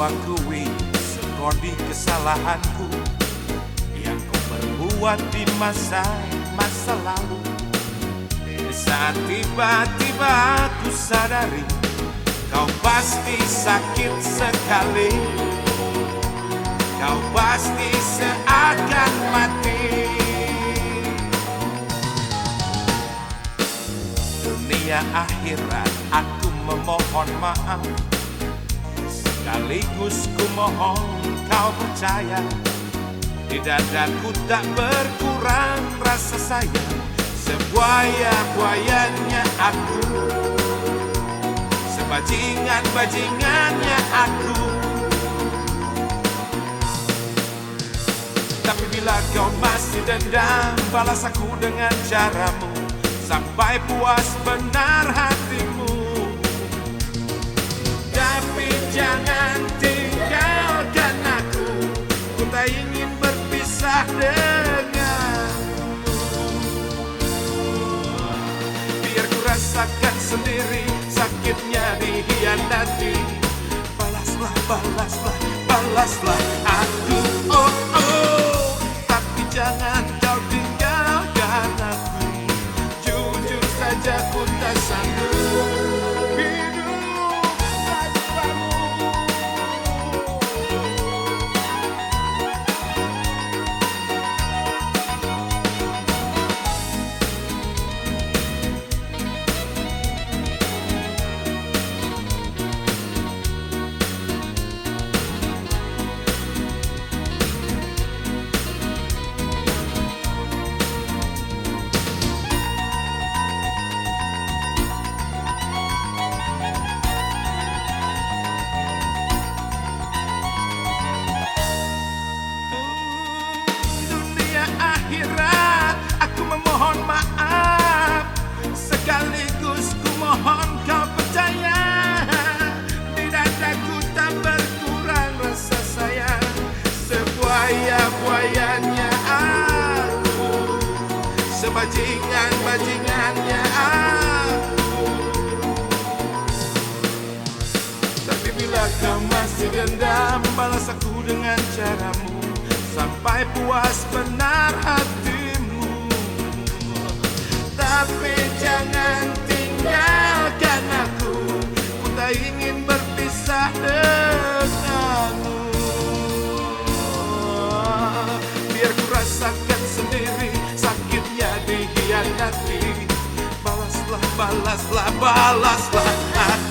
akui sekondi kesalahanku Yang ku perbuat di masa-masa lalu. Saat tiba-tiba aku sadari Kau pasti sakit sekali. Kau pasti seakan mati. Dunia akhirat aku memohon maaf Sekaligus ku mohon kau percaya Di dadaku tak berkurang rasa sayang. Sebuaya-buayanya aku Sebajingan-bajingannya aku. Tapi bila kau masih dendam Balas aku dengan caramu. Sampai puas benar hatimu. Tapi jangan rasakan sendiri Sakitnya dihianati. Balaslah, balaslah, balaslah aku. Oh, oh. Tapi jangan kau tinggalkan aku. Jujur saja ku tak sanggup memohon maaf. Sekaligus ku mohon kau percaya. Di dadaku tak berkurang rasa sayang. Sebuaya-buayanya aku. Sebajingan-bajingannya aku. Tapi bila kau masih dendam Balas aku dengan caramu. Sampai puas benar hatimu dihianati